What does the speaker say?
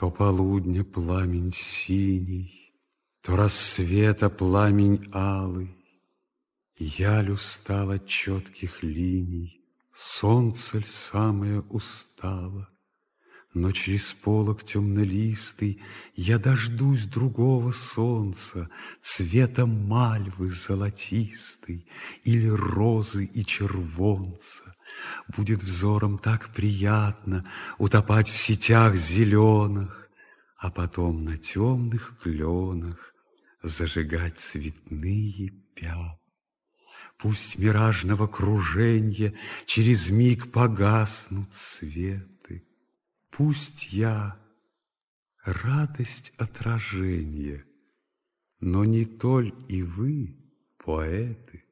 То полудня пламень синий, То рассвета пламень алый, Яль устал от четких линий, Солнце ль самое устало, Но через полог темнолистый Я дождусь другого солнца, Цвета мальвы золотистой Или розы и червонца. Будет взором так приятно Утопать в сетях зеленых, А потом на темных кленах Зажигать цветные пятна. Пусть миражного круженья Через миг погаснут светы. Пусть я радость отражения, Но не толь и вы, поэты.